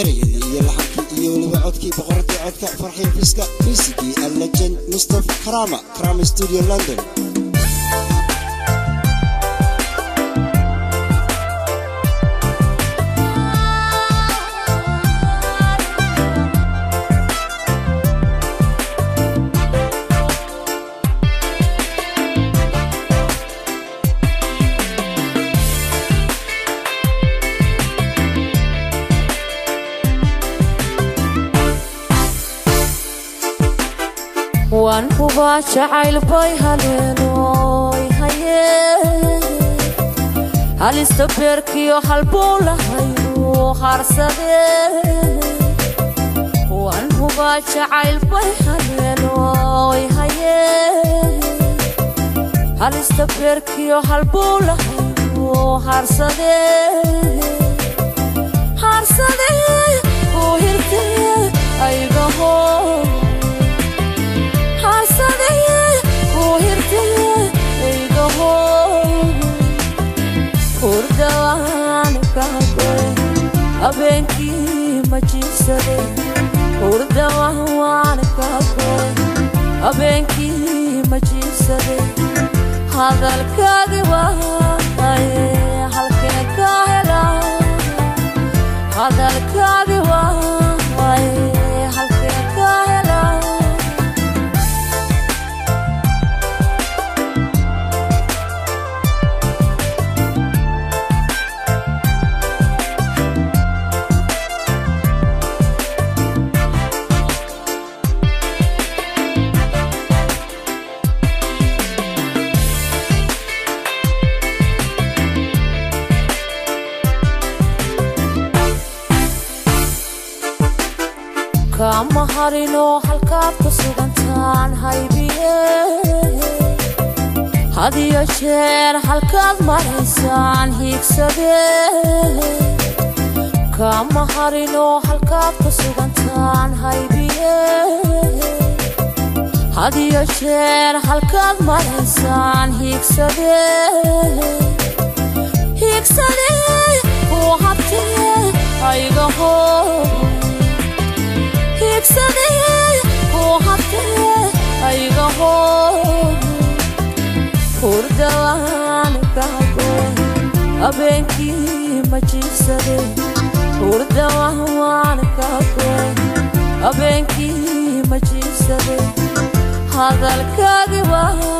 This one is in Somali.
ereyadii iyo laxankii iyo weliba codkii boqoradii codka farxiin fiska fiisigii allejen mustaf karama karama studio london waan hubaa jacayl bay haleenoy haye halista beerkiyo halbuu lahayu harsadee waan hubaa jacayl bay haleenoy haye halista beerkiyo halbuu lahayu harsadee abeenkii ma jiibsade hurdama waan kaagoy abeenkii ma jiibsade hadalkaagi waaye halkee ka hela hadalkaagi kama harino halkaad ku sugantaan haybiye hadiyo jeer halkaad maraysaan hiigsadee kama harino halkaad ku sugantaan haybiye hadiyo jeer halkaad maraysaan hiigsadee hiigsadee kuu habtee aygaho aygaho hurdawaan kaagoy abeenkii ma jiibsade hurdawaan kaagoy abeenkii ma jiibsade hadalkaagi waaye